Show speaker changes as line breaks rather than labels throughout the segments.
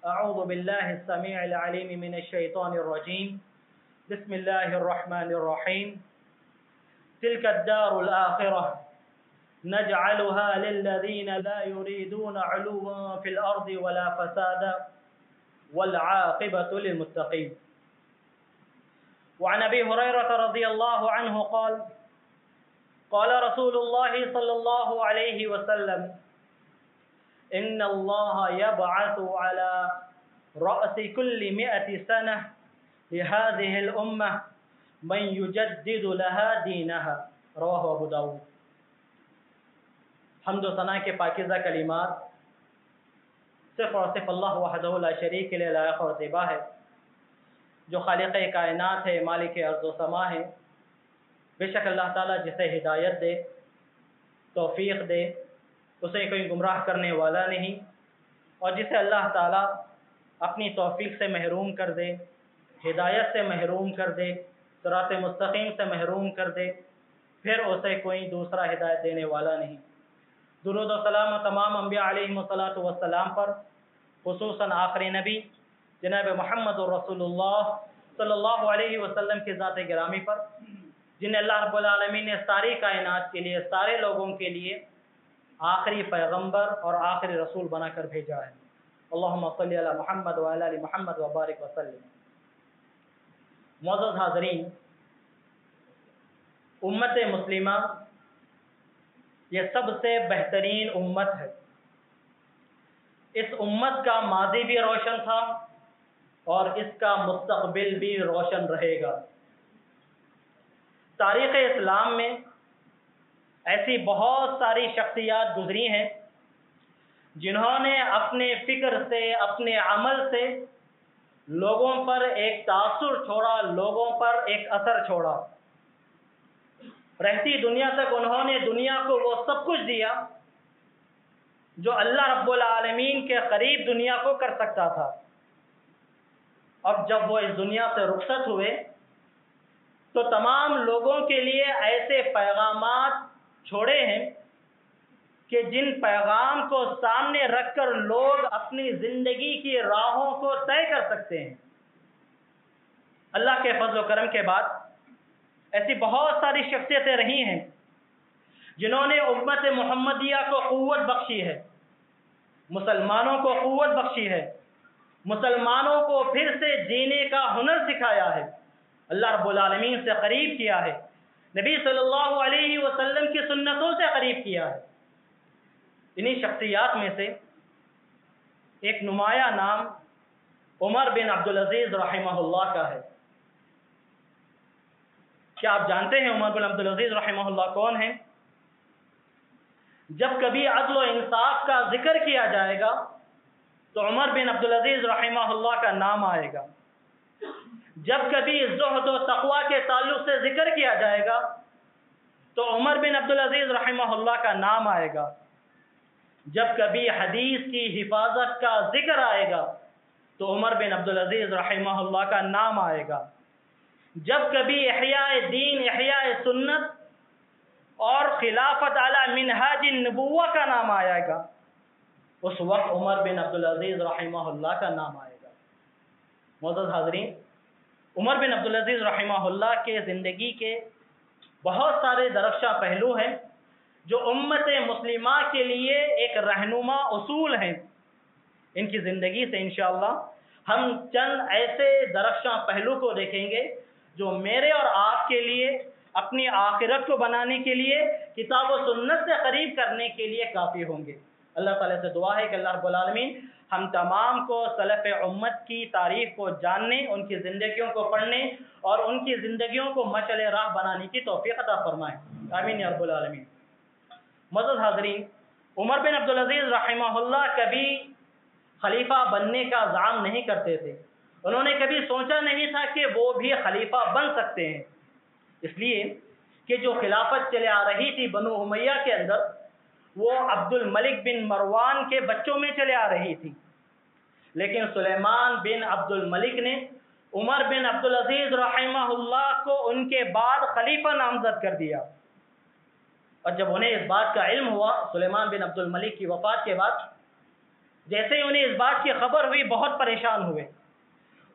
أعوذ بالله السميع العليم من الشيطان الرجيم. بسم الله الرحمن الرحيم. تلك الدار الآخرة. نجعلها للذين لا يريدون علوا في الأرض ولا فسادا. والعاقبة للمتقين. وعن أبي هريرة رضي الله عنه قال قال رسول الله صلى الله عليه وسلم إن الله يبعث على رأس كل مئة سنة لهذه الأمة من يجدد لها دينها۔ رواه أبو داود۔ حمد و ثناء کے پاکیزہ کلمات صرف اور صرف اللہ وحدہ لا شریک کے لیے لائق اور زیبا ہے۔ جو خالق کائنات ہے، مالک ارض و سما ہے۔ بے شک اللہ تعالیٰ جسے ہدایت دے، توفیق دے اسے کوئی گمراہ کرنے والا نہیں۔ اور جسے اللہ تعالیٰ اپنی توفیق سے محروم کر دے، ہدایت سے محروم کر دے، صراط مستقیم سے محروم کر دے، پھر اسے کوئی دوسرا ہدایت دینے والا نہیں۔ درود و سلام و تمام انبیاء علیہ وصلاۃ والسلام پر، خصوصاً آخری نبی جناب محمد الرسول اللہ صلی اللہ علیہ وسلم کے ذات گرامی پر، جنہیں اللہ رب العالمین نے ساری کائنات کے لیے، سارے لوگوں کے لیے آخری پیغمبر اور آخری رسول بنا کر بھیجا ہے۔ اللہم صلی علی محمد وعلی علی محمد وبارک وسلم معزز حاضرین، امت مسلمہ، یہ سب سے بہترین امت ہے۔ اس امت کا ماضی بھی روشن تھا اور اس کا مستقبل بھی روشن رہے گا۔ تاریخ اسلام میں ایسی بہت ساری شخصیات گزری ہیں جنہوں نے اپنے فکر سے، اپنے عمل سے لوگوں پر ایک تاثر چھوڑا، لوگوں پر ایک اثر چھوڑا۔ رہتی دنیا تک انہوں نے دنیا کو وہ سب کچھ دیا جو اللہ رب العالمین کے قریب دنیا کو کر سکتا تھا۔ اب جب وہ اس دنیا سے رخصت ہوئے تو تمام لوگوں کے لیے ایسے پیغامات چھوڑے ہیں کہ جن پیغام کو سامنے رکھ کر لوگ اپنی زندگی کی راہوں کو طے کر سکتے ہیں۔ اللہ کے فضل و کرم کے بعد ایسی بہت ساری شخصیتیں رہی ہیں جنہوں نے امت محمدیہ کو قوت بخشی ہے، مسلمانوں کو قوت بخشی ہے، مسلمانوں کو پھر سے جینے کا ہنر سکھایا ہے، اللہ رب العالمین سے قریب کیا ہے۔ نبی صلی اللہ علیہ وسلم کی سنتوں سے قریب کیا ہے۔ انہی شخصیات میں سے ایک نمایاں نام عمر بن عبدالعزیز رحمہ اللہ کا ہے۔ کیا آپ جانتے ہیں عمر بن عبدالعزیز رحمہ اللہ کون ہیں؟ جب کبھی عدل و انصاف کا ذکر کیا جائے گا تو عمر بن عبدالعزیز رحمہ اللہ کا نام آئے گا۔ جب کبھی زہد و تقوا کے تعلق سے ذکر کیا جائے گا، تو عمر بن عبدالعزیز رحمہ اللہ کا نام آئے گا۔ جب کبھی حدیث کی حفاظت کا ذکر آئے گا، تو عمر بن عبدالعزیز رحمہ اللہ کا نام آئے گا۔ جب کبھی احیاء دین، احیاء سنت اور خلافت علی منہاج النبوہ کا نام آئے گا، اس وقت عمر بن عبدالعزیز رحمہ اللہ کا نام آئے گا۔ معزز حاضرین عمر بن عبدالعزیز رحمہ اللہ کے زندگی کے بہت سارے درخشہ پہلو ہیں جو امت مسلمہ کے لیے ایک رہنما اصول ہیں۔ ان کی زندگی سے انشاءاللہ ہم چند ایسے درخشاں پہلو کو دیکھیں گے جو میرے اور آپ کے لیے، اپنی آخرت کو بنانے کے لیے، کتاب و سنت سے قریب کرنے کے لیے کافی ہوں گے۔ اللہ تعالیٰ سے دعا ہے کہ اللہ رب العالمین ہم تمام کو صلف امت کی تاریخ کو جاننے، ان کی زندگیوں کو پڑھنے اور ان کی زندگیوں کو مشعل راہ بنانے کی توفیق عطا فرمائے۔ آمین رب العالمین۔ مزد حاضرین، عمر بن عبدالعزیز رحمہ اللہ کبھی خلیفہ بننے کا زعم نہیں کرتے تھے۔ انہوں نے کبھی سوچا نہیں تھا کہ وہ بھی خلیفہ بن سکتے ہیں۔ اس لیے کہ جو خلافت چلے آ رہی تھی بنو امیہ کے اندر وہ عبد الملک بن مروان کے بچوں میں چلے آ رہی تھی۔ لیکن سلیمان بن عبد الملک نے عمر بن عبدالعزیز رحمہ اللہ کو ان کے بعد خلیفہ نامزد کر دیا۔ اور جب انہیں اس بات کا علم ہوا، سلیمان بن عبد الملک کی وفات کے بعد، جیسے ہی انہیں اس بات کی خبر ہوئی، بہت پریشان ہوئے۔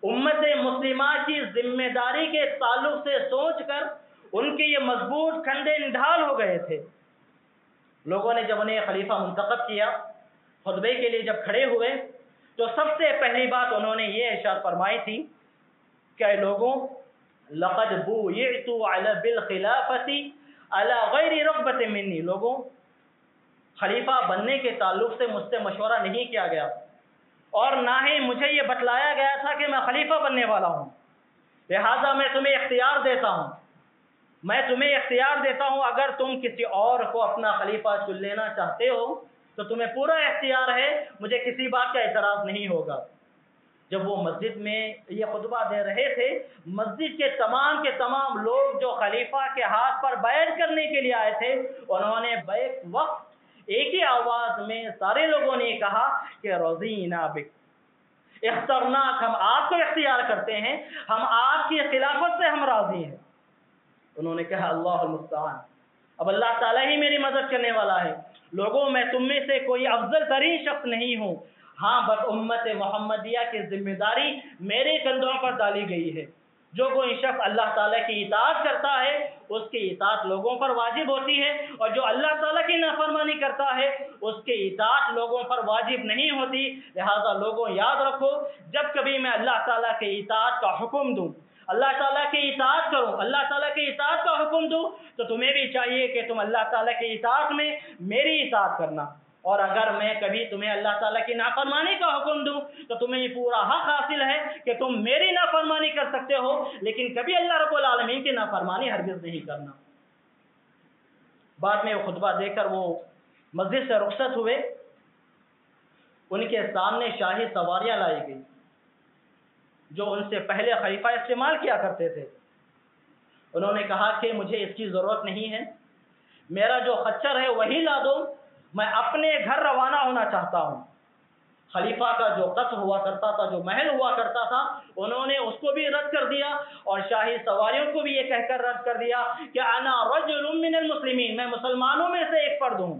امت مسلمہ کی ذمہ داری کے تعلق سے سوچ کر ان کے یہ مضبوط کھنڈے ڈھال ہو گئے تھے۔ لوگوں نے جب انہیں خلیفہ منتخب کیا، خطبے کے لیے جب کھڑے ہوئے، تو سب سے پہلی بات انہوں نے یہ اشار فرمائی تھی کہ لوگوں، لقد بویعتو علی بالخلافتی علی غیر رغبت منی۔ لوگوں، خلیفہ بننے کے تعلق سے مجھ سے مشورہ نہیں کیا گیا اور نہ ہی مجھے یہ بتلایا گیا تھا کہ میں خلیفہ بننے والا ہوں۔ لہذا میں تمہیں اختیار دیتا ہوں۔ میں تمہیں اختیار دیتا ہوں، اگر تم کسی اور کو اپنا خلیفہ چن لینا چاہتے ہو، تو تمہیں پورا اختیار ہے، مجھے کسی بات کا اعتراض نہیں ہوگا۔ جب وہ مسجد میں یہ خطبہ دے رہے تھے، مسجد کے تمام کے تمام لوگ جو خلیفہ کے ہاتھ پر بیٹھ کرنے کے لیے آئے تھے، انہوں نے بیک وقت ایک ہی آواز میں سارے لوگوں نے کہا کہ روزینہ بک۔ اخترناک ہم آپ کو اختیار کرتے ہیں، ہم آپ کی خلافت سے ہم راضی ہیں۔ انہوں نے کہا، اللہ المستعان. اب اللہ تعالیٰ ہی میری مدد کرنے والا ہے۔ لوگوں میں تم میں سے کوئی افضل ترین شخص نہیں ہوں۔ ہاں بس امت محمدیہ کی ذمہ داری میرے کندھوں پر ڈالی گئی ہے۔ جو کوئی شخص اللہ تعالیٰ کی اطاعت کرتا ہے، اس کی اطاعت لوگوں پر واجب ہوتی ہے۔ اور جو اللہ تعالیٰ کی نافرمانی کرتا ہے، اس کی اطاعت لوگوں پر واجب نہیں ہوتی۔ لہذا لوگوں، یاد رکھو، جب کبھی میں اللہ تعالیٰ کے اطاعت کا حکم دوں اللہ تعالیٰ کی اطاعت کرو، اللہ تعالیٰ کی اطاعت کا حکم دوں تو تمہیں بھی چاہیے کہ تم اللہ تعالیٰ کی اطاعت میں میری اطاعت کرنا۔ اور اگر میں کبھی تمہیں اللہ تعالیٰ کی نافرمانی کا حکم دوں، تو تمہیں یہ پورا حق حاصل ہے کہ تم میری نافرمانی کر سکتے ہو، لیکن کبھی اللہ رب العالمین کی نافرمانی ہرگز نہیں کرنا۔ بعد میں وہ خطبہ دے کر وہ مسجد سے رخصت ہوئے۔ ان کے سامنے شاہی سواریاں لائی گئی جو ان سے پہلے خلیفہ استعمال کیا کرتے تھے۔ انہوں نے کہا کہ مجھے اس کی ضرورت نہیں ہے۔ میرا جو خچر ہے وہی لا دو۔ میں اپنے گھر روانہ ہونا چاہتا ہوں۔ خلیفہ کا جو قصر ہوا کرتا تھا، جو محل ہوا کرتا تھا، انہوں نے اس کو بھی رد کر دیا اور شاہی سواریوں کو بھی یہ کہہ کر رد کر دیا کہ انا رجل من المسلمین، میں مسلمانوں میں سے ایک فرد ہوں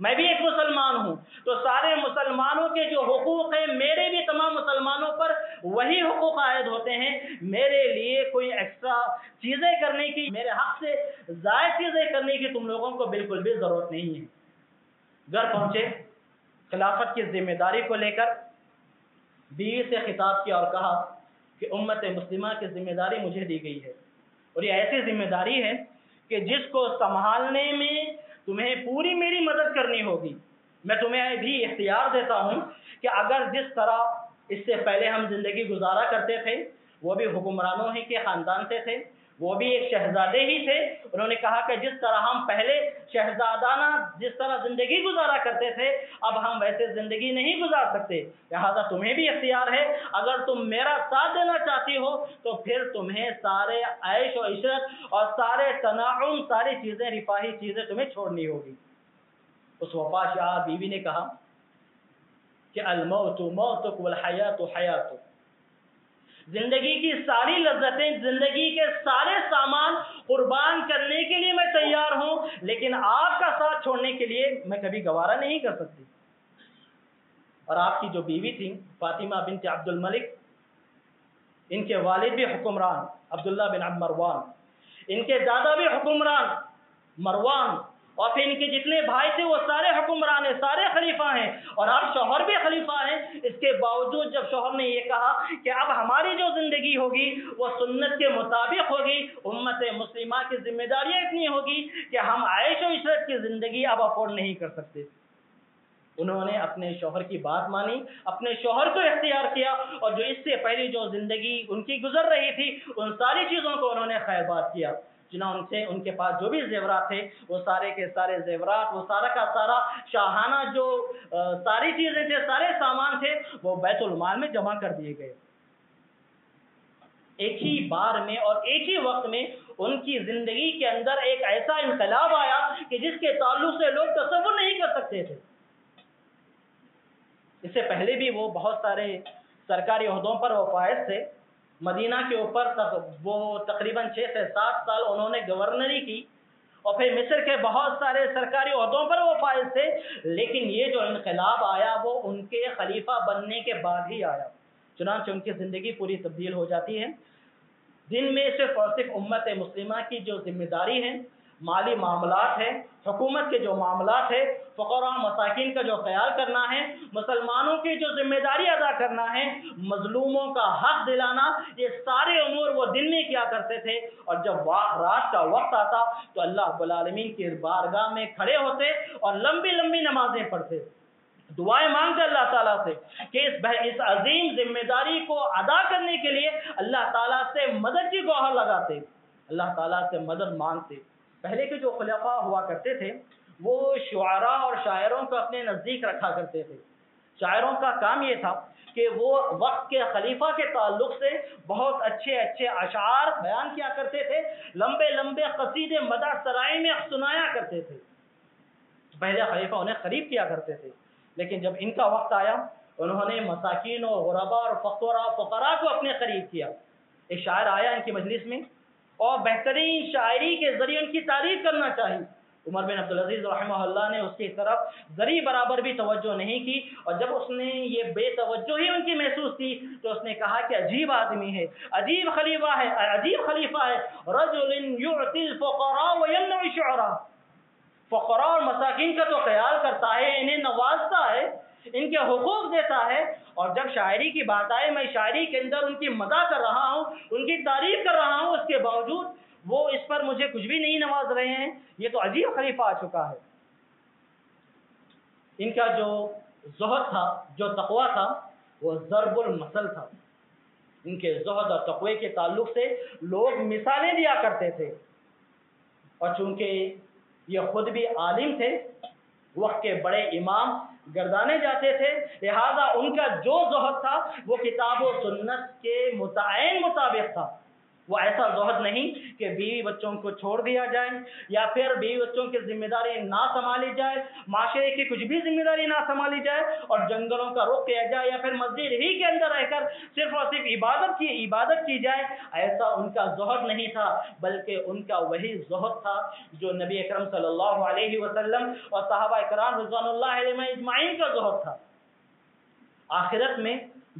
میں بھی ایک مسلمان ہوں۔ تو سارے مسلمانوں کے جو حقوق ہیں، میرے بھی تمام مسلمانوں پر وہی حقوق عائد ہوتے ہیں۔ میرے لیے کوئی ایکسٹرا چیزیں کرنے کی، میرے حق سے زائد چیزیں کرنے کی تم لوگوں کو بالکل بھی ضرورت نہیں ہے۔ گھر پہنچے، خلافت کی ذمہ داری کو لے کر بیوی سے خطاب کیا اور کہا کہ امت مسلمہ کی ذمہ داری مجھے دی گئی ہے۔ اور یہ ایسی ذمہ داری ہے کہ جس کو سنبھالنے میں تمہیں پوری میری مدد کرنی ہوگی۔ میں تمہیں بھی اختیار دیتا ہوں کہ اگر جس طرح اس سے پہلے ہم زندگی گزارا کرتے تھے، وہ بھی حکمرانوں ہی کے خاندان سے تھے وہ بھی ایک شہزادے ہی تھے۔ انہوں نے کہا کہ جس طرح ہم پہلے شہزادانہ جس طرح زندگی گزارا کرتے تھے، اب ہم ویسے زندگی نہیں گزار سکتے۔ لہٰذا تمہیں بھی اختیار ہے۔ اگر تم میرا ساتھ دینا چاہتی ہو، تو پھر تمہیں سارے عیش و عشرت اور سارے تناعم، ساری چیزیں، رفاہی چیزیں تمہیں چھوڑنی ہوگی۔ اس وفا شاہ بیوی نے کہا کہ الموت موتک والحیات حیاتک۔ زندگی کی ساری لذتیں، زندگی کے سارے سامان قربان کرنے کے لیے میں تیار ہوں، لیکن آپ کا ساتھ چھوڑنے کے لیے میں کبھی گوارا نہیں کر سکتی۔ اور آپ کی جو بیوی تھی، فاطمہ بنت عبد الملک، ان کے والد بھی حکمران، عبداللہ بن عبد مروان۔ ان کے دادا بھی حکمران، مروان۔ اور پھر ان کے جتنے بھائی تھے وہ سارے حکمران ہیں، سارے خلیفہ ہیں۔ اور اب شوہر بھی خلیفہ ہیں اس کے باوجود جب شوہر نے یہ کہا کہ اب ہماری جو زندگی ہوگی، وہ سنت کے مطابق ہوگی، امت مسلمہ کی ذمہ داریاں اتنی ہوگی کہ ہم عائش و عشرت کی زندگی اب افورڈ نہیں کر سکتے۔ انہوں نے اپنے شوہر کی بات مانی، اپنے شوہر کو اختیار کیا اور جو اس سے پہلی جو زندگی ان کی گزر رہی تھی، ان ساری چیزوں کو انہوں نے خیر بات کیا۔ جنہوں سے ان کے پاس جو بھی زیورات تھے، وہ سارے کے سارے زیورات، وہ سارا کا سارا شاہانہ جو ساری چیزیں تھے، سارے سامان تھے، وہ بیت المال میں جمع کر دیے گئے۔ ایک ہی بار میں اور ایک ہی وقت میں ان کی زندگی کے اندر ایک ایسا انقلاب آیا کہ جس کے تعلق سے لوگ تصور نہیں کر سکتے تھے۔ اس سے پہلے بھی وہ بہت سارے سرکاری عہدوں پر وہ فائز تھے۔ مدینہ کے اوپر وہ تقریباً چھ سے سات سال انہوں نے گورنری کی اور پھر مصر کے بہت سارے سرکاری عہدوں پر وہ فائز تھے۔ لیکن یہ جو انقلاب آیا وہ ان کے خلیفہ بننے کے بعد ہی آیا۔ چنانچہ ان کی زندگی پوری تبدیل ہو جاتی ہے۔ دن میں صرف اور صرف امت مسلمہ کی جو ذمہ داری ہے مالی معاملات ہے حکومت کے جو معاملات ہے فقراء مساکین کا جو خیال کرنا ہے، مسلمانوں کی جو ذمہ داری ادا کرنا ہے، مظلوموں کا حق دلانا، یہ سارے امور وہ دن میں کیا کرتے تھے۔ اور جب رات کا وقت آتا تو اللہ العالمین کی بارگاہ میں کھڑے ہوتے اور لمبی لمبی نمازیں پڑھتے۔ دعائیں مانگتے اللہ تعالیٰ سے کہ اس اس عظیم ذمہ داری کو ادا کرنے کے لیے اللہ تعالیٰ سے مدد کی گوہر لگاتے۔ اللہ تعالیٰ سے مدد مانگتے۔ پہلے کے جو خلفاء ہوا کرتے تھے، وہ شعراء اور شاعروں کو اپنے نزدیک رکھا کرتے تھے۔ شاعروں کا کام یہ تھا کہ وہ وقت کے خلیفہ کے تعلق سے بہت اچھے اچھے اشعار بیان کیا کرتے تھے، لمبے لمبے قصید مدہ سرائی میں سنایا کرتے تھے۔ پہلے خلیفہ انہیں قریب کیا کرتے تھے، لیکن جب ان کا وقت آیا، انہوں نے مساکین اور غربا اور فقرا فقرا کو اپنے قریب کیا۔ ایک شاعر آیا ان کی مجلس میں اور بہترین شاعری کے ذریعے ان کی تعریف کرنا چاہیے عمر بن عبدالعزیز رحمہ اللہ نے اس کی طرف ذری برابر بھی توجہ نہیں کی، اور جب اس نے یہ بے توجہ ہی ان کی محسوس کی تو اس نے کہا کہ عجیب آدمی ہے، عجیب خلیفہ ہے، عجیب خلیفہ ہے۔ رجل يعطي الفقراء ويمنع الشعراء فقراء اور مساکین کا تو خیال کرتا ہے، انہیں نوازتا ہے۔ ان کے حقوق دیتا ہے۔ اور جب شاعری کی بات آئے، میں شاعری کے اندر ان کی مدع کر رہا ہوں، ان کی تعریف کر رہا ہوں، اس کے باوجود وہ اس پر مجھے کچھ بھی نہیں نواز رہے ہیں۔ یہ تو عجیب خلیفہ آ چکا ہے۔ ان کا جو زہد تھا، جو تقوا تھا، وہ ضرب المسل تھا۔ ان کے زہد اور تقوی کے تعلق سے لوگ مثالیں دیا کرتے تھے۔ اور چونکہ یہ خود بھی عالم تھے، وقت کے بڑے امام گردانے جاتے تھے۔ لہذا ان کا جو زہد تھا وہ کتاب و سنت کے متعین مطابق تھا۔ وہ ایسا زہد نہیں کہ بیوی بچوں کو چھوڑ دیا جائے یا پھر بیوی بچوں کی ذمہ داری نہ سنبھالی جائے، معاشرے کی کچھ بھی ذمہ داری نہ سنبھالی جائے اور جنگلوں کا رخ کیا جائے یا پھر مسجد ہی کے اندر رہ کر صرف اور صرف عبادت کی عبادت کی جائے، ایسا ان کا زہد نہیں تھا، بلکہ ان کا وہی زہد تھا جو نبی اکرم صلی اللہ علیہ وسلم اور صحابہ اکرام رضوان اللہ علیہ اجمعین کا زہد تھا۔ آخرت میں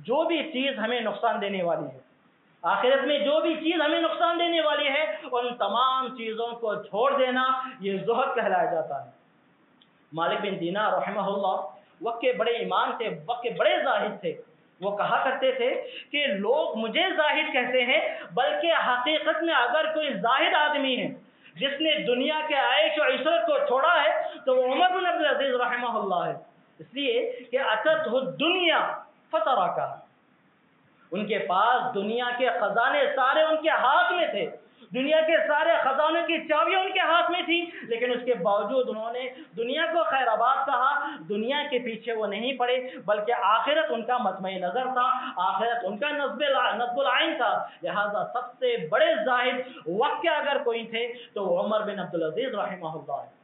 جو بھی چیز ہمیں نقصان دینے والی ہے آخرت میں جو بھی چیز ہمیں نقصان دینے والی ہے، ان تمام چیزوں کو چھوڑ دینا، یہ زہد کہلایا جاتا ہے۔ مالک بن دینا رحمہ اللہ وقت کے بڑے ایمان تھے، وقت کے بڑے زاہد تھے۔ وہ کہا کرتے تھے کہ لوگ مجھے زاہد کہتے ہیں، بلکہ حقیقت میں اگر کوئی زاہد آدمی ہے، جس نے دنیا کے عائش و عشرت کو چھوڑا ہے، تو وہ عمر بن عبدالعزیز رحمہ اللہ ہے۔ اس لیے کہ اچت دنیا فتح کا ان کے پاس دنیا کے خزانے سارے ان کے ہاتھ میں تھے۔ دنیا کے سارے خزانوں کی چابیاں ان کے ہاتھ میں تھی لیکن اس کے باوجود انہوں نے دنیا کو خیر آباد کہا۔ دنیا کے پیچھے وہ نہیں پڑے، بلکہ آخرت ان کا مطمع نظر تھا، آخرت ان کا نصب نصب العین تھا۔ لہٰذا سب سے بڑے ظاہر وقت کے اگر کوئی تھے، تو عمر بن عبدالعزیز رحمہ اللہ۔ ہے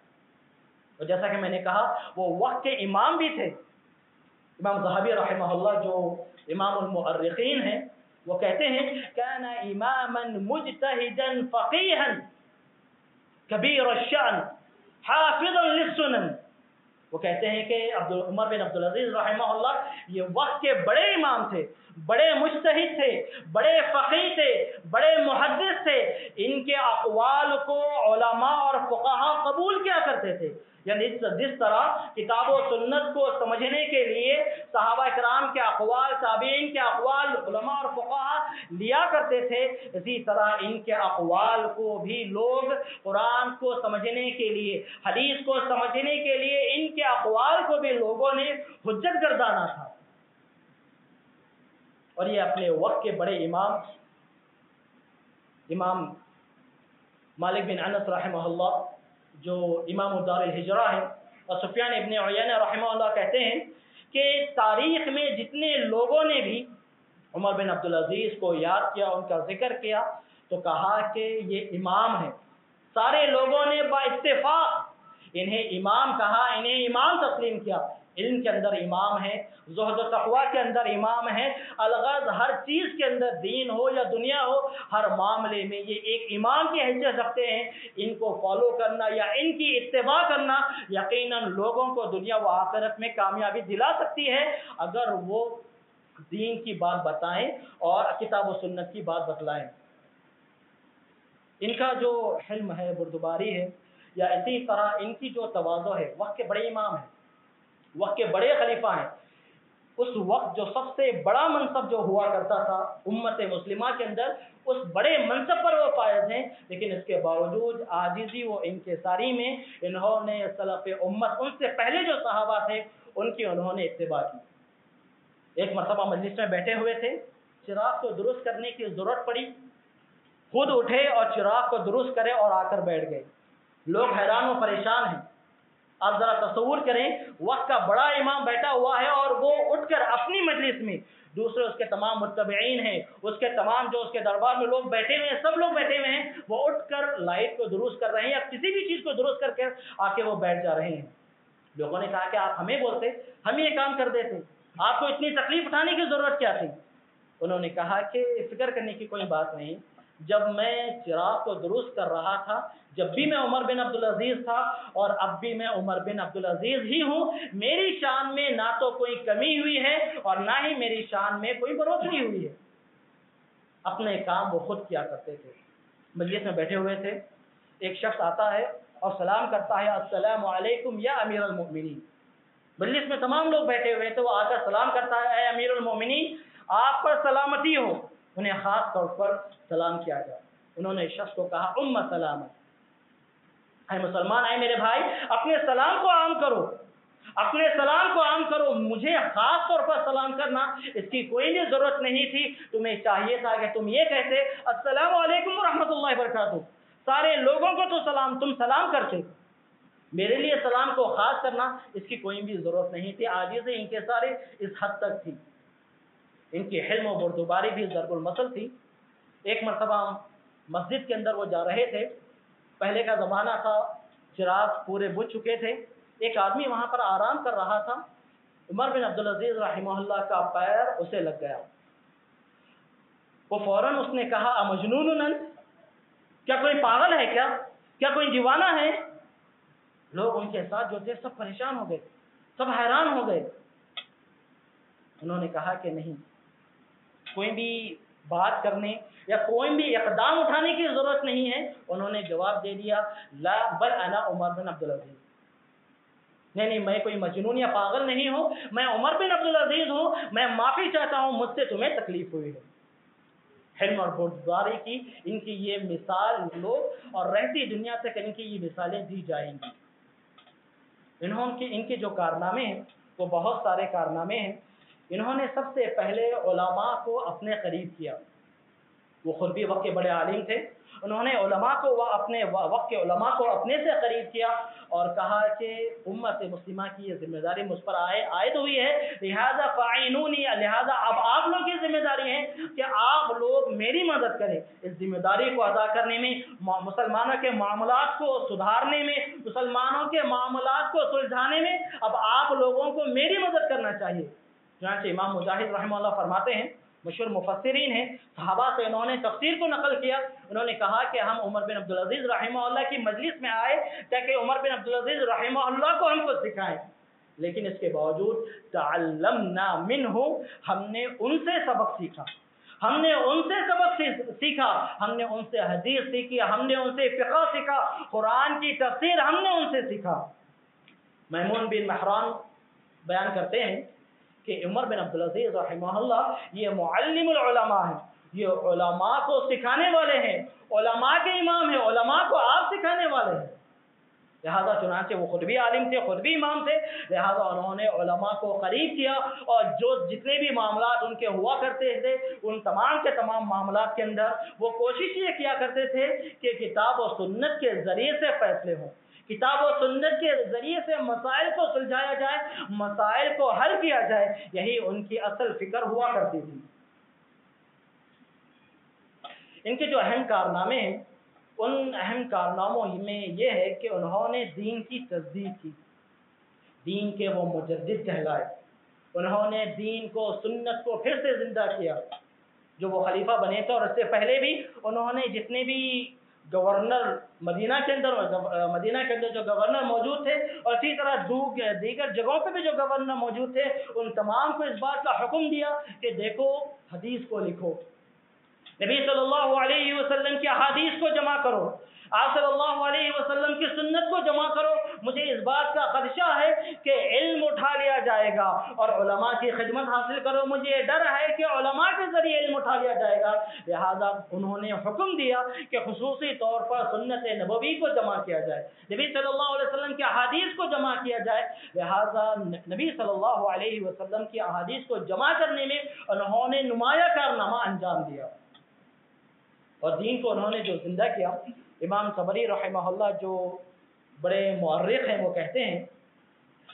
اور جیسا کہ میں نے کہا، وہ وقت کے امام بھی تھے۔ امام صحابی رحمہ اللہ جو امام المؤرخین ہیں، وہ کہتے ہیں، کان اماما مجتہدا فقیہا، کبیر الشان حافظا للسنن. وہ کہتے ہیں کہ عبد عمر بن عبدالعزیز رحمہ اللہ یہ وقت کے بڑے امام تھے، بڑے مجتہد تھے، بڑے فقی تھے، بڑے محدث تھے۔ ان کے اقوال کو علماء اور فقہا قبول کیا کرتے تھے۔ یعنی جس طرح کتاب و سنت کو سمجھنے کے لیے صحابہ کرام کے اقوال، تابعین کے اقوال، علماء اور فقہ لیا کرتے تھے، اسی طرح ان کے اقوال کو بھی لوگ قرآن کو سمجھنے کے لیے، حدیث کو سمجھنے کے لیے، ان کے اقوال کو بھی لوگوں نے حجت گردانا تھا۔ اور یہ اپنے وقت کے بڑے امام امام مالک بن انس رحمہ اللہ جو امام الدار الحجرہ ہیں اور سفیان ابن عیانہ رحمہ اللہ کہتے ہیں کہ تاریخ میں جتنے لوگوں نے بھی عمر بن عبدالعزیز کو یاد کیا، ان کا ذکر کیا، تو کہا کہ یہ امام ہے سارے لوگوں نے با اتفاق انہیں امام کہا، انہیں امام تسلیم کیا۔ علم کے اندر امام ہیں زہد و تقوا کے اندر امام ہیں الغرض ہر چیز کے اندر دین ہو یا دنیا ہو، ہر معاملے میں یہ ایک امام کی حیثیت رکھتے ہیں۔ ان کو فالو کرنا یا ان کی اتباع کرنا، یقیناً لوگوں کو دنیا و آخرت میں کامیابی دلا سکتی ہے۔ اگر وہ دین کی بات بتائیں اور کتاب و سنت کی بات بتلائیں۔ ان کا جو حلم ہے، بردباری ہے یا اسی طرح ان کی جو توازو ہے وقت کے بڑے امام ہیں۔ وقت کے بڑے خلیفہ ہیں۔ اس وقت جو سب سے بڑا منصب جو ہوا کرتا تھا امت مسلمہ کے اندر، اس بڑے منصب پر وہ فائز ہیں۔ لیکن اس کے باوجود آجزی و انکساری میں انہوں نے صلاف امت، ان سے پہلے جو صحابہ تھے، ان کی انہوں نے اتباع کی۔ ایک مرتبہ مجلس میں بیٹھے ہوئے تھے۔ چراغ کو درست کرنے کی ضرورت پڑی۔ خود اٹھے اور چراغ کو درست کرے اور آ کر بیٹھ گئے۔ لوگ حیران و پریشان ہیں۔ آپ ذرا تصور کریں، وقت کا بڑا امام بیٹھا ہوا ہے اور وہ اٹھ کر اپنی مجلس میں، دوسرے اس کے تمام متبعین ہیں، اس کے تمام جو اس کے دربار میں لوگ بیٹھے ہوئے ہیں، سب لوگ بیٹھے ہوئے ہیں، وہ اٹھ کر لائٹ کو درست کر رہے ہیں یا کسی بھی چیز کو درست کر کے آ کے وہ بیٹھ جا رہے ہیں۔ لوگوں نے کہا کہ آپ ہمیں بولتے، ہم یہ کام کر دیتے، آپ کو اتنی تکلیف اٹھانے کی ضرورت کیا تھی؟ انہوں نے کہا کہ فکر کرنے کی کوئی بات نہیں، جب میں چراغ کو درست کر رہا تھا جب بھی میں عمر بن عبدالعزیز تھا اور اب بھی میں عمر بن عبدالعزیز ہی ہوں، میری شان میں نہ تو کوئی کمی ہوئی ہے اور نہ ہی میری شان میں کوئی بڑھوتری ہوئی ہے۔ اپنے کام وہ خود کیا کرتے تھے۔ مجلس میں بیٹھے ہوئے تھے۔ ایک شخص آتا ہے اور سلام کرتا ہے، السلام علیکم یا امیر المؤمنین. مجلس میں تمام لوگ بیٹھے ہوئے تھے، وہ آ کر سلام کرتا ہے، اے امیر المؤمنین، آپ پر سلامتی ہو۔ انہیں خاص طور پر سلام کیا گیا۔ انہوں نے شخص کو کہا ام سلامت۔ اے مسلمان آئے میرے بھائی، اپنے سلام کو عام کرو۔ اپنے سلام کو عام کرو۔ مجھے خاص طور پر سلام کرنا اس کی کوئی بھی ضرورت نہیں تھی۔ تمہیں چاہیے تھا کہ تم یہ کہتے، السلام علیکم ورحمۃ اللہ وبرکاتہ۔ سارے لوگوں کو تو سلام، تم سلام کرتے۔ میرے لیے سلام کو خاص کرنا اس کی کوئی بھی ضرورت نہیں تھی۔ آج سے ان کے سارے اس حد تک تھی۔ ان کی حلم و بردوباری بھی ضرب المسل تھی۔ ایک مرتبہ مسجد کے اندر وہ جا رہے تھے۔ پہلے کا زمانہ تھا، چراغ پورے بجھ چکے تھے۔ ایک آدمی وہاں پر آرام کر رہا تھا۔ عمر بن عبدالعزیز رحمہ اللہ کا پیر اسے لگ گیا۔ وہ فوراً اس نے کہا مجنون کیا کوئی پاگل ہے کیا؟ کیا کوئی دیوانہ ہے؟ لوگ ان کے ساتھ جو تھے، سب پریشان ہو گئے، سب حیران ہو گئے۔ انہوں نے کہا کہ نہیں، کوئی بھی بات کرنے یا کوئی بھی اقدام اٹھانے کی ضرورت نہیں ہے، انہوں نے جواب دے دیا، لا بل انا عمر بن عبدالعزیز نہیں نہیں، میں کوئی مجنون یا پاگل نہیں ہوں، میں عمر بن عبدالعزیز ہوں، میں معافی چاہتا ہوں، مجھ سے تمہیں تکلیف ہوئی ہے۔ حلم اور بردباری کی ان کی یہ مثال لو اور رہتی دنیا تک ان کی یہ مثالیں دی جائیں گی۔ انہوں کے، ان کے جو کارنامے ہیں، وہ بہت سارے کارنامے ہیں۔ انہوں نے سب سے پہلے علماء کو اپنے قریب کیا۔ وہ خود بھی وقت کے بڑے عالم تھے۔ انہوں نے علماء کو وہ اپنے وقت کے علماء کو اپنے سے قریب کیا اور کہا کہ امت مسلمہ کی یہ ذمہ داری مجھ پر آئے، عائد ہوئی ہے۔ لہٰذا فعینونی لہٰذا اب آپ لوگ کی ذمہ داری ہے کہ آپ لوگ میری مدد کریں اس ذمہ داری کو ادا کرنے میں مسلمانوں کے معاملات کو سدھارنے میں، مسلمانوں کے معاملات کو سلجھانے میں اب آپ لوگوں کو میری مدد کرنا چاہیے۔ چنانچہ امام مجاہد رحمہ اللہ فرماتے ہیں، مشہور مفسرین ہیں، صحابہ سے انہوں نے تفسیر کو نقل کیا۔ انہوں نے کہا کہ ہم عمر بن عبدالعزیز رحمہ اللہ کی مجلس میں آئے تاکہ عمر بن عبدالعزیز رحمہ اللہ کو ہم کو سکھائیں۔ لیکن اس کے باوجود تعلمنا منہ ہم نے ان سے سبق سیکھا۔ ہم نے ان سے سبق سیکھا۔ ہم نے ان سے حدیث سیکھی، ہم نے ان سے فقہ سیکھا۔ قرآن کی تفسیر ہم نے ان سے سیکھا۔ محمون بن محران بیان کرتے ہیں کہ عمر بن عبدالعزیز رحمہ اللہ یہ معلم العلماء ہیں۔ یہ علماء کو سکھانے والے ہیں۔ علماء کے امام ہیں۔ علماء کو آپ سکھانے والے ہیں۔ لہٰذا چنانچہ وہ خود بھی عالم تھے، خود بھی امام تھے۔ لہٰذا انہوں نے علماء کو قریب کیا اور جو جتنے بھی معاملات ان کے ہوا کرتے تھے، ان تمام کے تمام معاملات کے اندر وہ کوشش یہ کیا کرتے تھے کہ کتاب و سنت کے ذریعے سے فیصلے ہوں۔ کتاب و سنت کے ذریعے سے مسائل کو سلجھایا جائے، مسائل کو حل کیا جائے، یہی ان کی اصل فکر ہوا کرتی تھی۔ ان کے جو اہم کارنامے ہیں، ان اہم کارناموں میں یہ ہے کہ انہوں نے دین کی تصدیق کی۔ دین کے وہ مجدد کہلائے۔ انہوں نے دین کو، سنت کو پھر سے زندہ کیا۔ جو وہ خلیفہ بنے تھے اور اس سے پہلے بھی انہوں نے جتنے بھی گورنر مدینہ کے اندر، مدینہ کے اندر جو گورنر موجود تھے، اور اسی طرح دیگر جگہوں پہ بھی جو گورنر موجود تھے، ان تمام کو اس بات کا حکم دیا کہ دیکھو، حدیث کو لکھو۔ نبی صلی اللہ علیہ وسلم کی حدیث کو جمع کرو۔ آپ صلی اللہ علیہ وسلم کی سنت کو جمع کرو۔ مجھے اس بات کا خدشہ ہے کہ علم اٹھا لیا جائے گا اور علماء کی خدمت حاصل کرو۔ مجھے یہ ڈر ہے کہ علماء کے ذریعے علم اٹھا لیا جائے گا۔ لہذا انہوں نے حکم دیا کہ خصوصی طور پر سنت نبوی کو جمع کیا جائے۔ نبی صلی اللہ علیہ وسلم کی احادیث کو جمع کیا جائے۔ لہذا نبی صلی اللہ علیہ وسلم کی احادیث کو جمع کرنے میں انہوں نے نمایاں کارنامہ انجام دیا۔ اور دین کو انہوں نے جو زندہ کیا امام صبری رحمہ اللہ جو بڑے معرق ہیں، وہ کہتے ہیں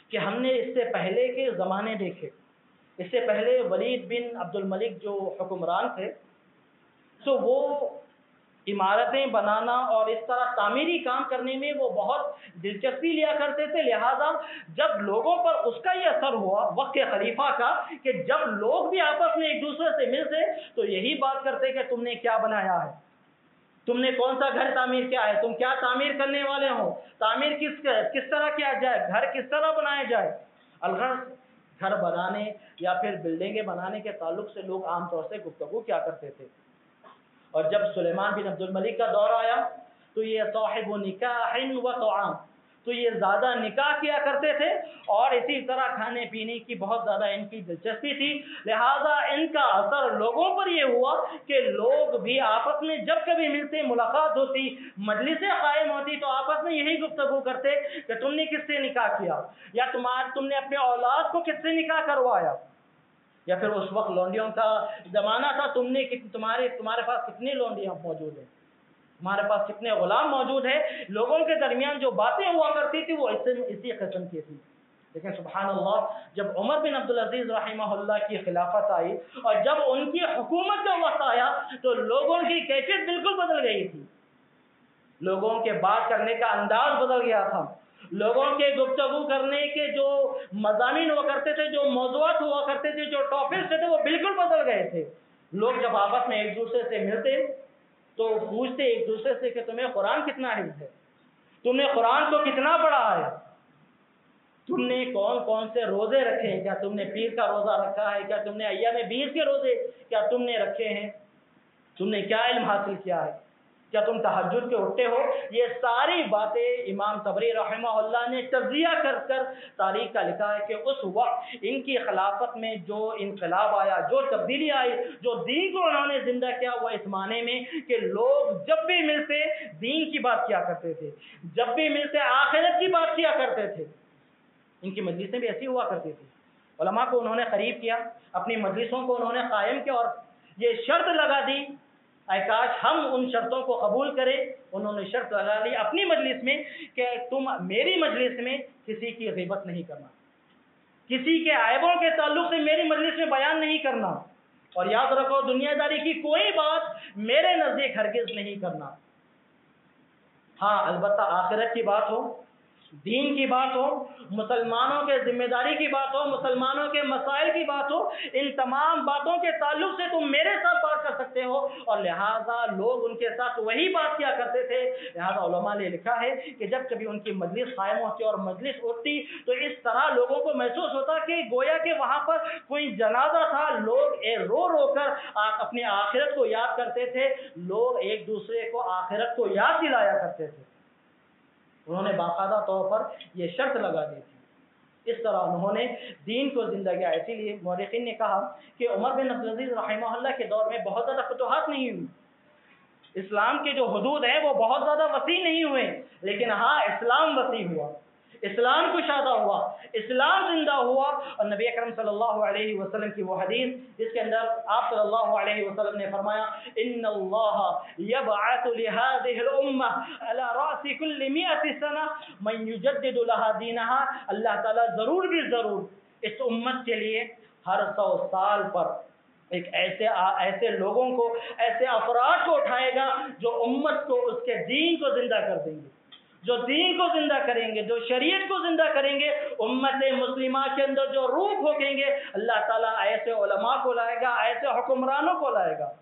کہ ہم نے اس سے پہلے کے زمانے دیکھے۔ اس سے پہلے ولید بن عبد الملک جو حکمران تھے، تو وہ عمارتیں بنانا اور اس طرح تعمیری کام کرنے میں وہ بہت دلچسپی لیا کرتے تھے۔ لہٰذا جب لوگوں پر اس کا یہ اثر ہوا، وقت خلیفہ کا، کہ جب لوگ بھی آپس میں ایک دوسرے سے ملتے، تو یہی بات کرتے کہ تم نے کیا بنایا ہے۔ تم نے کون سا گھر تعمیر کیا ہے؟ تم کیا تعمیر کرنے والے ہو؟ تعمیر کس کس طرح کیا جائے؟ گھر کس طرح بنایا جائے؟ الغرض گھر بنانے یا پھر بلڈنگیں بنانے کے تعلق سے لوگ عام طور سے گفتگو کیا کرتے تھے۔ اور جب سلیمان بن عبد الملک کا دور آیا تو یہ صاحب نکاح و توعام تو یہ زیادہ نکاح کیا کرتے تھے اور اسی طرح کھانے پینے کی بہت زیادہ ان کی دلچسپی تھی۔ لہٰذا ان کا اثر لوگوں پر یہ ہوا کہ لوگ بھی آپس میں جب کبھی ملتے، ملاقات ہوتی، مجلسیں قائم ہوتی تو آپس میں یہی گفتگو کرتے کہ تم نے کس سے نکاح کیا؟ یا تمہار تم نے اپنے اولاد کو کس سے نکاح کروایا؟ یا پھر اس وقت لونڈیوں کا زمانہ تھا، تم نے تمہارے تمہارے پاس کتنی لونڈیاں موجود ہیں؟ ہمارے پاس کتنے غلام موجود ہیں، لوگوں کے درمیان جو باتیں ہوا کرتی تھی، وہ اسی قسم کی تھی۔ لیکن سبحان اللہ، جب عمر بن عبدالعزیز رحمہ اللہ کی خلافت آئی، اور جب ان کی حکومت کا وقت آیا، تو لوگوں کی کیفیت بالکل بدل گئی تھی۔ لوگوں کے بات کرنے کا انداز بدل گیا تھا۔ لوگوں کے گفتگو کرنے کے جو مضامین ہوا کرتے تھے، جو موضوعات ہوا کرتے تھے، جو ٹاپکس تھے، وہ بالکل بدل گئے تھے۔ لوگ جب آپس میں ایک دوسرے سے ملتے تو پوچھتے ایک دوسرے سے کہ تمہیں قرآن کتنا حفظ ہے؟ تم نے قرآن کو کتنا پڑھا ہے؟ تم نے کون کون سے روزے رکھے ہیں؟ کیا تم نے پیر کا روزہ رکھا ہے؟ کیا تم نے ایام بیس کے روزے؟ کیا تم نے رکھے ہیں؟ تم نے کیا علم حاصل کیا ہے؟ کیا تم تحجد کے اٹھتے ہو؟ یہ ساری باتیں امام صبری رحمہ اللہ نے تجزیہ کر کر تاریخ کا لکھا ہے کہ اس وقت ان کی خلافت میں جو انقلاب آیا، جو تبدیلی آئی، جو دین کو انہوں نے زندہ کیا، وہ اس معنی میں کہ لوگ جب بھی ملتے دین کی بات کیا کرتے تھے، جب بھی ملتے آخرت کی بات کیا کرتے تھے، ان کی مجلسیں بھی ایسی ہوا کرتی تھی علماء کو انہوں نے قریب کیا، اپنی مجلسوں کو انہوں نے قائم کیا اور یہ شرط لگا دی اے کاش ہم ان شرطوں کو قبول کریں۔ انہوں نے شرط لگا لی اپنی مجلس میں کہ تم میری مجلس میں کسی کی غیبت نہیں کرنا۔ کسی کے عیبوں کے تعلق سے میری مجلس میں بیان نہیں کرنا۔ اور یاد رکھو، دنیا داری کی کوئی بات میرے نزدیک ہرگز نہیں کرنا۔ ہاں البتہ آخرت کی بات ہو۔ دین کی بات ہو، مسلمانوں کے ذمہ داری کی بات ہو، مسلمانوں کے مسائل کی بات ہو، ان تمام باتوں کے تعلق سے تم میرے ساتھ بات کر سکتے ہو۔ اور لہٰذا لوگ ان کے ساتھ وہی بات کیا کرتے تھے۔ لہٰذا علماء نے لکھا ہے کہ جب کبھی ان کی مجلس قائم ہوتی اور مجلس اٹھتی تو اس طرح لوگوں کو محسوس ہوتا کہ گویا کہ وہاں پر کوئی جنازہ تھا۔ لوگ اے رو رو کر اپنی آخرت کو یاد کرتے تھے۔ لوگ ایک دوسرے کو آخرت کو یاد دلایا کرتے تھے۔ انہوں نے باقاعدہ طور پر یہ شرط لگا دی تھی۔ اس طرح انہوں نے دین کو زندہ کیا۔ اسی لیے مورخین نے کہا کہ عمر بن عبدالعزیز رحمہ اللہ کے دور میں بہت زیادہ فتوحات نہیں ہوئی اسلام کے جو حدود ہیں وہ بہت زیادہ وسیع نہیں ہوئے، لیکن ہاں اسلام وسیع ہوا۔ اسلام کشادہ ہوا، اسلام زندہ ہوا۔ اور نبی اکرم صلی اللہ علیہ وسلم کی وہ حدیث، جس کے اندر آپ صلی اللہ علیہ وسلم نے فرمایا، ان اللہ یبعث لهذه الامه على راس كل 100 سنه من يجدد لها دينها اللہ تعالی ضرور بھی ضرور اس امت کے لیے ہر سو سال پر ایک ایسے ایسے لوگوں کو، ایسے افراد کو اٹھائے گا جو امت کو، اس کے دین کو زندہ کر دیں گے۔ جو دین کو زندہ کریں گے، جو شریعت کو زندہ کریں گے، امت مسلمہ کے اندر جو روح پھونکیں گے، اللہ تعالیٰ ایسے علماء کو لائے گا، ایسے حکمرانوں کو لائے گا۔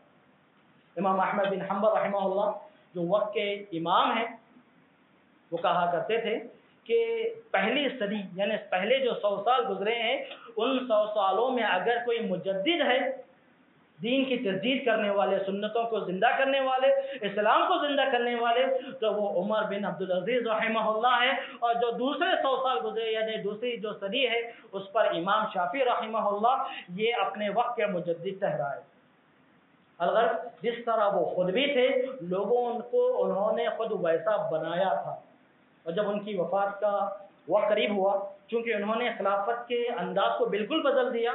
امام احمد بن حمبر رحمہ اللہ جو وقت کے امام ہیں، وہ کہا کرتے تھے کہ پہلی صدی یعنی پہلے جو سو سال گزرے ہیں، ان سو سالوں میں اگر کوئی مجدد ہے دین کی تجدید کرنے والے، سنتوں کو زندہ کرنے والے، اسلام کو زندہ کرنے والے، تو وہ عمر بن عبدالعزیز رحمہ اللہ ہے اور جو دوسرے سو سال گزرے یعنی دوسری جو صدی ہے، اس پر امام شافی رحمہ اللہ یہ اپنے وقت کے مجدد ٹھہرائے۔ اگر جس طرح وہ خود بھی تھے، لوگوں کو انہوں نے خود ویسا بنایا تھا۔ اور جب ان کی وفات کا وقت قریب ہوا، چونکہ انہوں نے خلافت کے انداز کو بالکل بدل دیا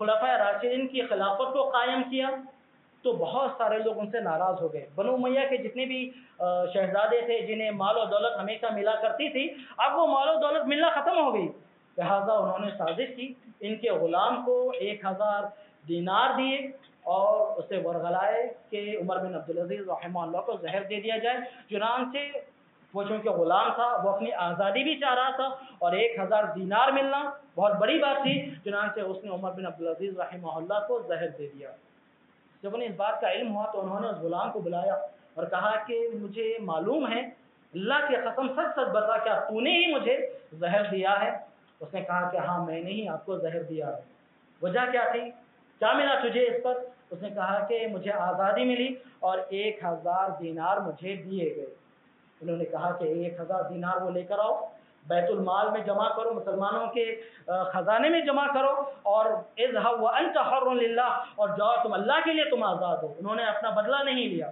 خلافہ راشدین کی خلافت کو قائم کیا تو بہت سارے لوگ ان سے ناراض ہو گئے۔ بنو میاں کے جتنے بھی شہزادے تھے جنہیں مال و دولت ہمیشہ ملا کرتی تھی، اب وہ مال و دولت ملنا ختم ہو گئی۔ لہٰذا انہوں نے سازش کی، ان کے غلام کو ایک ہزار دینار دیے اور اسے ورغلائے کہ عمر بن عبدالعزیز رحمہ اللہ کو زہر دے دیا جائے۔ چنانچہ وہ چونکہ غلام تھا، وہ اپنی آزادی بھی چاہ رہا تھا اور ایک ہزار دینار ملنا بہت بڑی بات تھی، چنانچہ اس نے عمر بن عبدالعزیز رحمہ اللہ کو زہر دے دیا۔ جب انہیں اس بات کا علم ہوا تو انہوں نے اس غلام کو بلایا اور کہا کہ مجھے معلوم ہے، اللہ کے قسم سچ سچ بتا، کیا تو نے ہی مجھے زہر دیا ہے؟ اس نے کہا کہ ہاں میں نے ہی آپ کو زہر دیا ہے۔ وجہ کیا تھی؟ کیا ملا تجھے اس پر؟ اس نے کہا کہ مجھے آزادی ملی اور ایک ہزار دینار مجھے دیے گئے۔ انہوں نے کہا کہ ایک ہزار دینار وہ لے کر آؤ، بیت المال میں جمع کرو، مسلمانوں کے خزانے میں جمع کرو، اور انت للہ، اور جاؤ تم اللہ کے لیے تم آزاد ہو۔ انہوں نے اپنا بدلہ نہیں لیا۔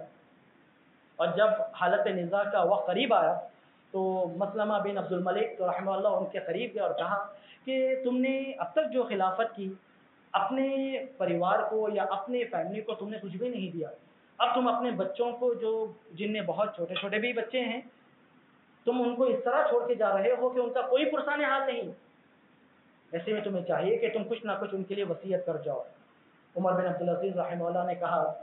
اور جب حالت نظا کا وقت قریب آیا، تو مسلمہ بن عبد الملک رحمہ اللہ ان کے قریب گیا اور کہا کہ تم نے اب تک جو خلافت کی، اپنے پریوار کو یا اپنے فیملی کو تم نے کچھ بھی نہیں دیا۔ اب تم اپنے بچوں کو جو جن میں بہت چھوٹے چھوٹے بھی بچے ہیں، تم ان کو اس طرح چھوڑ کے جا رہے ہو کہ ان کا کوئی پرسان حال نہیں۔ ایسے میں تمہیں چاہیے کہ تم کچھ نہ کچھ ان کے لیے وصیت کر جاؤ۔ عمر بن عبدالعزیز رحمہ اللہ نے کہا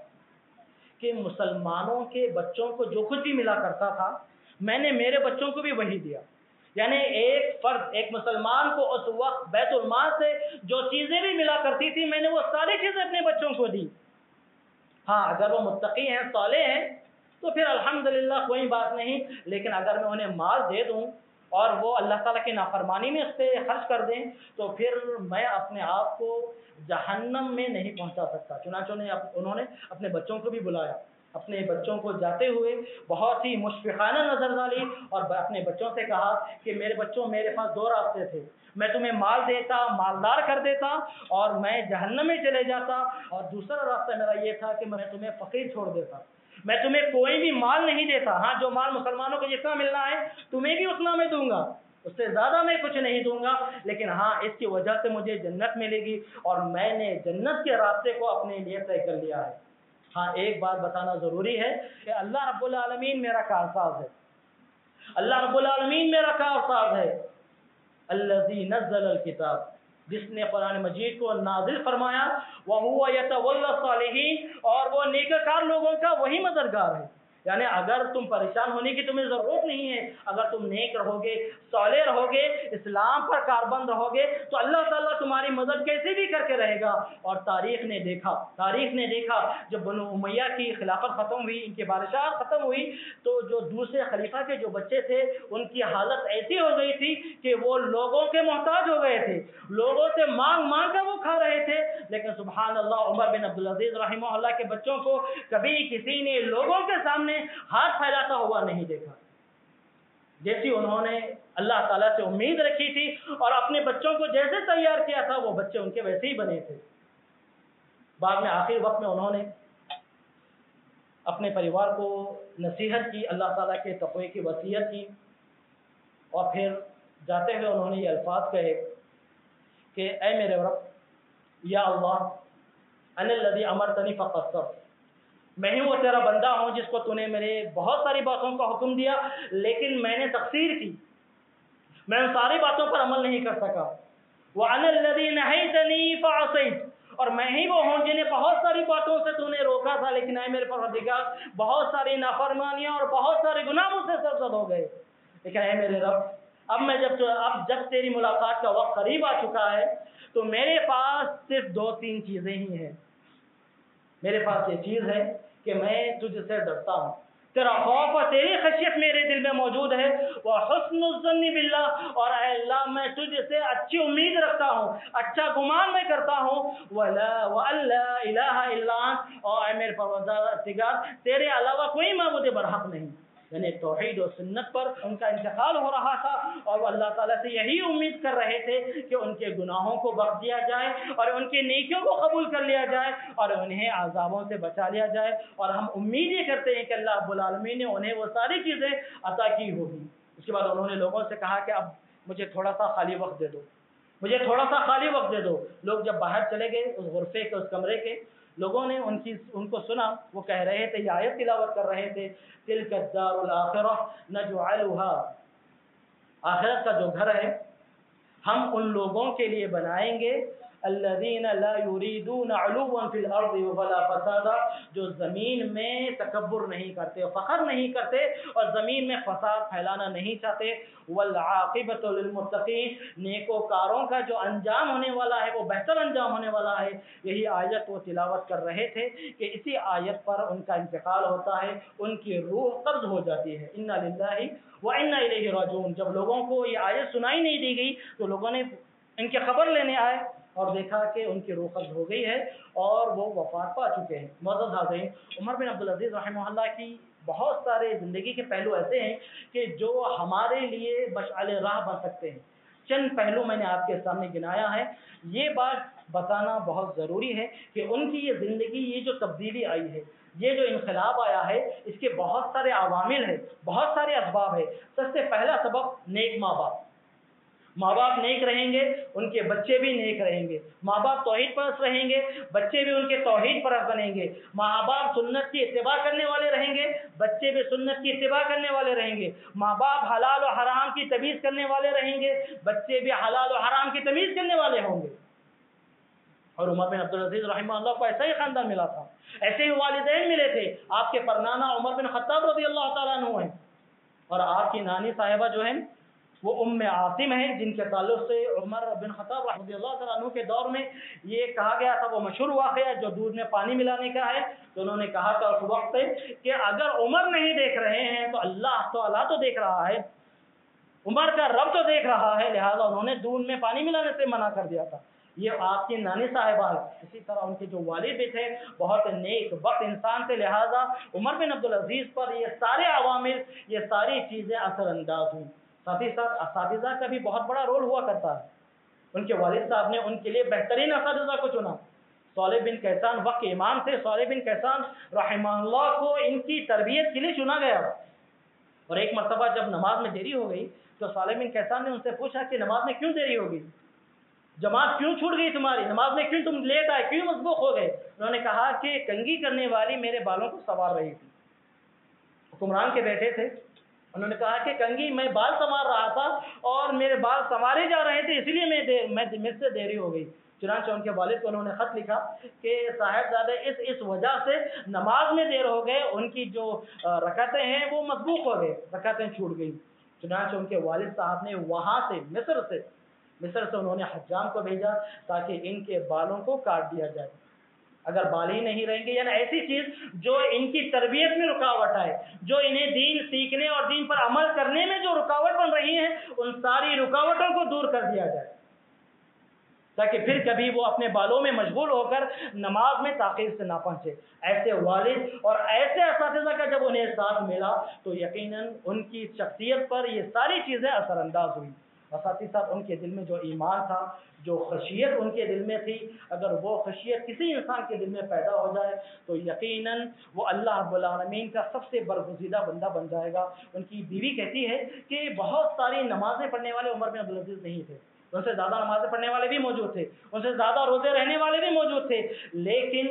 کہ مسلمانوں کے بچوں کو جو کچھ بھی ملا کرتا تھا، میں نے میرے بچوں کو بھی وہی دیا۔ یعنی ایک فرد، ایک مسلمان کو اس وقت بیت المال سے جو چیزیں بھی ملا کرتی تھی، میں نے وہ ساری چیزیں اپنے بچوں کو دی۔ ہاں اگر وہ متقی ہیں، صالح ہیں، تو پھر الحمدللہ کوئی بات نہیں۔ لیکن اگر میں انہیں مال دے دوں اور وہ اللہ تعالیٰ کی نافرمانی میں اس پہ خرچ کر دیں، تو پھر میں اپنے آپ کو جہنم میں نہیں پہنچا سکتا۔ چنانچہ انہوں نے اپنے بچوں کو بھی بلایا۔ اپنے بچوں کو جاتے ہوئے بہت ہی مشفقانہ نظر ڈالی اور اپنے بچوں سے کہا کہ میرے بچوں میرے پاس دو راستے تھے۔ میں تمہیں مال دیتا، مالدار کر دیتا اور میں جہنم میں چلے جاتا۔ اور دوسرا راستہ میرا یہ تھا کہ میں تمہیں فقیر چھوڑ دیتا۔ میں تمہیں کوئی بھی مال نہیں دیتا۔ ہاں جو مال مسلمانوں کو جتنا ملنا ہے، تمہیں بھی اتنا میں دوں گا۔ اس سے زیادہ میں کچھ نہیں دوں گا۔ لیکن ہاں اس کی وجہ سے مجھے جنت ملے گی اور میں نے جنت کے راستے کو اپنے لیے طے کر لیا ہے۔ ہاں ایک بات بتانا ضروری ہے کہ اللہ رب العالمین میرا کارساز ہے۔ اللہ رب العالمین میرا کارساز ہے۔ اللہ نزل الکتاب، جس نے قرآن مجید کو نازل فرمایا وہ صالحین اور وہ نیکار لوگوں کا وہی مددگار ہے۔ یعنی اگر تم پریشان ہونے کی تمہیں ضرورت نہیں ہے، اگر تم نیک رہو گے صالح رہو گے اسلام پر کاربند رہو گے تو اللہ تعالیٰ تمہاری مدد کیسے بھی کر کے رہے گا؟ اور تاریخ نے دیکھا، تاریخ نے دیکھا، جب بنو امیہ کی خلافت ختم ہوئی، ان کی بادشاہ ختم ہوئی، تو جو دوسرے خلیفہ کے جو بچے تھے، ان کی حالت ایسی ہو گئی تھی کہ وہ لوگوں کے محتاج ہو گئے تھے۔ لوگوں سے مانگ مانگ کر وہ کھا رہے تھے۔ لیکن سبحان اللہ، عمر بن عبدالعزیز رحمہ اللہ کے بچوں کو کبھی کسی نے لوگوں کے سامنے ہاتھ پھیلاتا ہوا نہیں دیکھا۔ جیسی انہوں نے اللہ تعالیٰ سے امید رکھی تھی اور اپنے بچوں کو جیسے تیار کیا تھا، وہ بچے ان کے ویسے ہی بنے تھے۔ بعد میں آخر وقت میں انہوں نے اپنے پریوار کو نصیحت کی، اللہ تعالیٰ کے تقوی کی، وصیت کی۔ اور پھر جاتے ہوئے انہوں نے یہ الفاظ کہے کہ، اے میرے رب، یا اللہ ان الذي امرتني فقصرت میں ہی وہ تیرا بندہ ہوں جس کو تو نے میرے بہت ساری باتوں کا حکم دیا، لیکن میں نے تقسیر کی۔ میں ان ساری باتوں پر عمل نہیں کر سکا۔ وہ اور میں ہی وہ ہوں جنہیں بہت ساری باتوں سے تو نے روکا تھا، لیکن اے میرے پروردگار، بہت ساری نافرمانیاں اور بہت سارے گناہ مجھ سے سرزد ہو گئے۔ لیکن اے میرے رب، اب میں جب اب جب تیری ملاقات کا وقت قریب آ چکا ہے، تو میرے پاس صرف دو تین چیزیں ہی ہیں۔ میرے پاس یہ چیز ہے کہ میں تجھ سے ڈرتا ہوں۔ تیرا خوف اور تیری خشیت میرے دل میں موجود ہے۔ وہ حسن الظن باللہ اور اے اللہ، میں تجھ سے اچھی امید رکھتا ہوں اچھا گمان میں کرتا ہوں۔ ولا واللہ الہ الا اور اے میرے پروردگار، تیرے علاوہ کوئی معبود برحق نہیں۔ یعنی توحید و سنت پر ان کا انتقال ہو رہا تھا اور وہ اللہ تعالیٰ سے یہی امید کر رہے تھے کہ ان کے گناہوں کو بخش دیا جائے اور ان کے نیکیوں کو قبول کر لیا جائے اور انہیں عذابوں سے بچا لیا جائے اور ہم امید یہ کرتے ہیں کہ اللہ اب العالمین نے انہیں وہ ساری چیزیں عطا کی ہوگی۔ اس کے بعد انہوں نے لوگوں سے کہا کہ اب مجھے تھوڑا سا خالی وقت دے دو۔ مجھے تھوڑا سا خالی وقت دے دو۔ لوگ جب باہر چلے گئے اس غرفے کے، اس کمرے کے لوگوں نے ان کی ان کو سنا، وہ کہہ رہے تھے، یہ آیت تلاوت کر رہے تھے تل الدار الآخرہ نجعلها آخرت کا جو گھر ہے، ہم ان لوگوں کے لیے بنائیں گے الذين لا يريدون علوا في الارض ولا فسادا، جو زمین میں تکبر نہیں کرتے، فخر نہیں کرتے اور زمین میں فساد پھیلانا نہیں چاہتے، والعاقبۃ للمتقین، نیکوکاروں کا جو انجام ہونے والا ہے، وہ بہتر انجام ہونے والا ہے۔ یہی آیت وہ تلاوت کر رہے تھے کہ اسی آیت پر ان کا انتقال ہوتا ہے، ان کی روح قبض ہو جاتی ہے۔ انا للہ و انا الیہ راجعون۔ جب لوگوں کو یہ آیت سنائی نہیں دی گئی، تو لوگوں نے ان کی خبر لینے آئے۔ اور دیکھا کہ ان کی روح قبض ہو گئی ہے اور وہ وفات پا چکے ہیں۔ معزز حاضرین، عمر بن عبدالعزیز رحمہ اللہ کی بہت سارے زندگی کے پہلو ایسے ہیں کہ جو ہمارے لیے مشعل راہ بن سکتے ہیں۔ چند پہلو میں نے آپ کے سامنے گنایا ہے۔ یہ بات بتانا بہت ضروری ہے کہ ان کی یہ زندگی، یہ جو تبدیلی آئی ہے، یہ جو انقلاب آیا ہے، اس کے بہت سارے عوامل ہیں، بہت سارے اسباب ہیں۔ سب سے پہلا سبب نیک ماں باپ۔ ماں باپ نیک رہیں گے، ان کے بچے بھی نیک رہیں گے۔ ماں باپ توحید پرست رہیں گے، بچے بھی ان کے توحید پرست بنیں گے۔ ماں باپ سنت کی اتباع کرنے والے رہیں گے، بچے بھی سنت کی اتباع کرنے والے رہیں گے۔ ماں باپ حلال و حرام کی تمیز کرنے والے رہیں گے، بچے بھی حلال و حرام کی تمیز کرنے والے ہوں گے۔ اور عمر بن عبدالعزیز رحمہ اللہ کو ایسا ہی خاندان ملا تھا۔ ایسے ہی والدین ملے تھے۔ آپ کے پرنانا عمر بن خطاب رضی اللہ تعالیٰ عنہ ہیں۔ اور آپ کی نانی صاحبہ جو ہیں وہ ام عاصم ہیں جن کے تعلق سے عمر بن خطاب رضی اللہ تعالیٰ عنہ کے دور میں یہ کہا گیا تھا، وہ مشہور واقعہ جو دودھ میں پانی ملانے کا ہے۔ تو انہوں نے کہا تھا اس وقت کہ اگر عمر نہیں دیکھ رہے ہیں تو اللہ تو اللہ تو دیکھ رہا ہے، عمر کا رب تو دیکھ رہا ہے، لہٰذا انہوں نے دودھ میں پانی ملانے سے منع کر دیا تھا۔ یہ آپ کی نانی صاحبہ ہے اسی طرح ان کے جو والد بھی تھے، بہت نیک وقت انسان تھے، لہٰذا عمر بن عبدالعزیز پر یہ سارے عوامل، یہ ساری چیزیں اثر انداز ہوئیں۔ ساتھ ہی ساتھ اساتذہ کا بھی بہت بڑا رول ہوا کرتا ہے۔ ان کے والد صاحب نے ان کے لیے بہترین اساتذہ کو چنا۔ صالح بن کیسان وقت امام تھے۔ صالح بن کیسان رحمہ اللہ کو ان کی تربیت کے لیے چنا گیا۔ اور ایک مرتبہ جب نماز میں دیری ہو گئی تو صالح بن کیسان نے ان سے پوچھا کہ نماز میں کیوں دیری ہوگی؟ جماعت کیوں چھوٹ گئی تمہاری؟ نماز میں کیوں تم لیٹ آئے؟ کیوں مضبوط ہو گئے؟ انہوں نے کہا کہ کنگھی کرنے والی میرے بالوں کو سوار رہی تھی۔ حکمران کے بیٹے تھے۔ انہوں نے کہا کہ کنگھی، میں بال سنوار رہا تھا اور میرے بال سنوارے جا رہے تھے، اسی لیے میں دیر میں مجھ سے دیری ہو گئی۔ چنانچہ ان کے والد کو انہوں نے خط لکھا کہ صاحب زادہ اس اس وجہ سے نماز میں دیر ہو گئے، ان کی جو رکعتیں ہیں وہ مضبوط ہو گئے، رکعتیں چھوٹ گئی چنانچہ ان کے والد صاحب نے وہاں سے، مصر سے مصر سے انہوں نے حجام کو بھیجا تاکہ ان کے بالوں کو کاٹ دیا جائے۔ اگر بال ہی نہیں رہیں گے یعنی ایسی چیز جو ان کی تربیت میں رکاوٹ آئے، جو انہیں دین سیکھنے اور دین پر عمل کرنے میں جو رکاوٹ بن رہی ہیں، ان ساری رکاوٹوں کو دور کر دیا جائے۔ تاکہ پھر کبھی وہ اپنے بالوں میں مشغول ہو کر نماز میں تاخیر سے نہ پہنچے۔ ایسے والد اور ایسے اساتذہ کا جب انہیں ساتھ ملا، تو یقیناً ان کی شخصیت پر یہ ساری چیزیں اثر انداز ہوئی اور ساتھ ہی ساتھ ان کے دل میں جو ایمان تھا، جو خشیت ان کے دل میں تھی، اگر وہ خشیت کسی انسان کے دل میں پیدا ہو جائے، تو یقیناً وہ اللہ رب العالمین کا سب سے برگزیدہ بندہ بن جائے گا۔ ان کی بیوی کہتی ہے کہ بہت ساری نمازیں پڑھنے والے عمر میں عبدالعزیز نہیں تھے۔ ان سے زیادہ نمازیں پڑھنے والے بھی موجود تھے۔ ان سے زیادہ روزے رہنے والے بھی موجود تھے۔ لیکن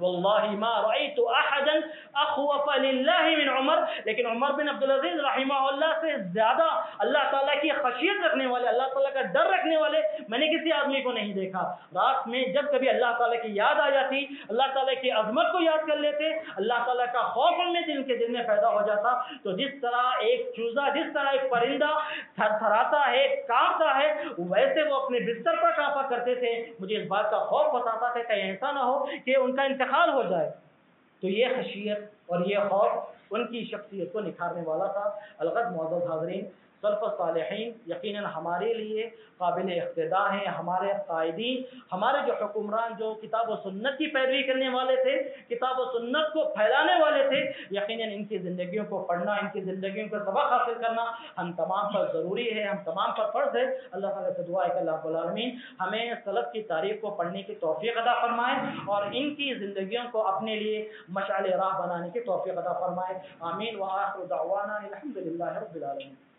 واللہ ما رأيت احدا اخوف للہ من عمر. لیکن عمر بن عبدالعزیز رحمہ اللہ سے زیادہ اللہ تعالیٰ کی خشیت رکھنے والے، اللہ تعالیٰ کا ڈر رکھنے والے میں نے کسی آدمی کو نہیں دیکھا۔ رات میں جب کبھی اللہ تعالیٰ کی یاد آ جاتی، اللہ تعالیٰ کی عظمت کو یاد کر لیتے، اللہ تعالیٰ کا خوف ان میں دل کے دل میں پیدا ہو جاتا۔ تو جس طرح ایک چوزا، جس طرح ایک پرندہ تھر تھراتا ہے کانپتا ہے، ویسے وہ اپنے بستر پر کانپا کرتے تھے۔ مجھے اس بات کا خوف بتاتا تھا کہ ایسا نہ ہو کہ ان کا انتخاب حال ہو جائے۔ تو یہ خشیت اور یہ خوف ان کی شخصیت کو نکھارنے والا تھا۔ الغد معذر حاضرین صرف صالحین، یقیناً ہمارے لیے قابل اقتدا ہیں، ہمارے قائدین، ہمارے جو حکمران جو کتاب و سنت کی پیروی کرنے والے تھے، کتاب و سنت کو پھیلانے والے تھے، یقیناً ان کی زندگیوں کو پڑھنا، ان کی زندگیوں کو سبق حاصل کرنا ہم تمام پر ضروری ہے، ہم تمام پر فرض ہے۔ اللہ تعالیٰ سے دعا ہے کہ اللہ العالمین ہمیں سلب کی تاریخ کو پڑھنے کی توفیق ادا فرمائے اور ان کی زندگیوں کو اپنے لیے مشعل راہ بنانے کی توفیق ادا فرمائے۔ آمین۔ و آخر دعوانا الحمد للہ رب العالمین۔